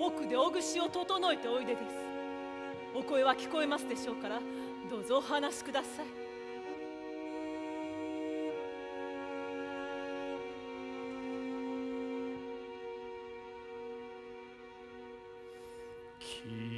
奥でお串を整えておいでです。お声は聞こえますでしょうからどうぞお話しください。き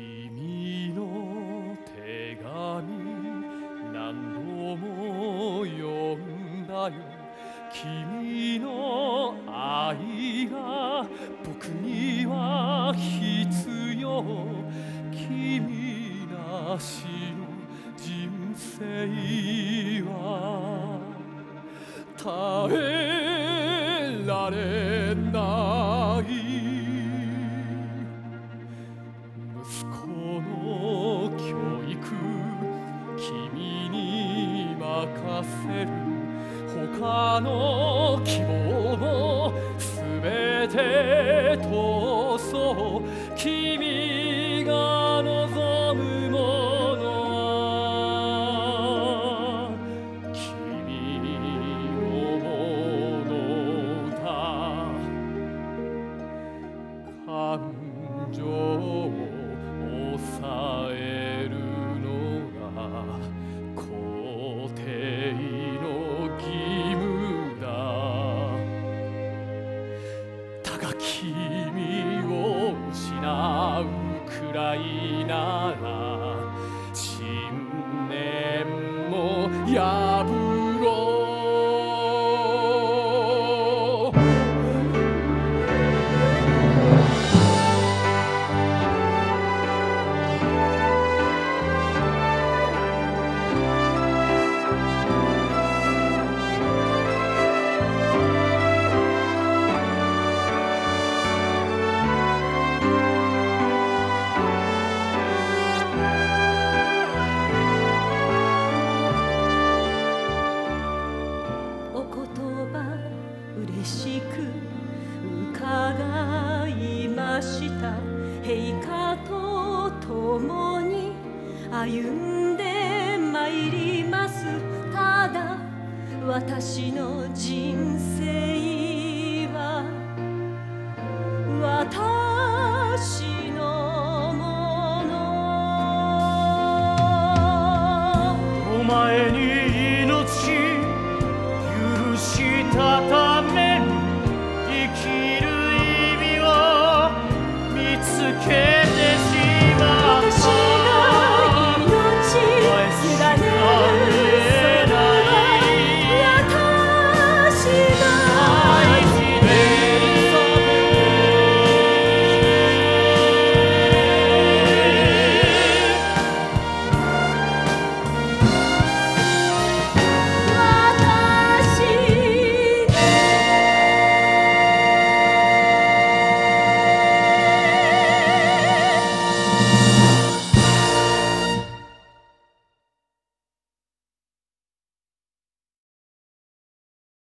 君の愛が僕には必要君なしの人生は耐えられない息子の教育君に任せる。他の希望もすべて闘争君なら信念も破歩んでまいります。ただ私の人生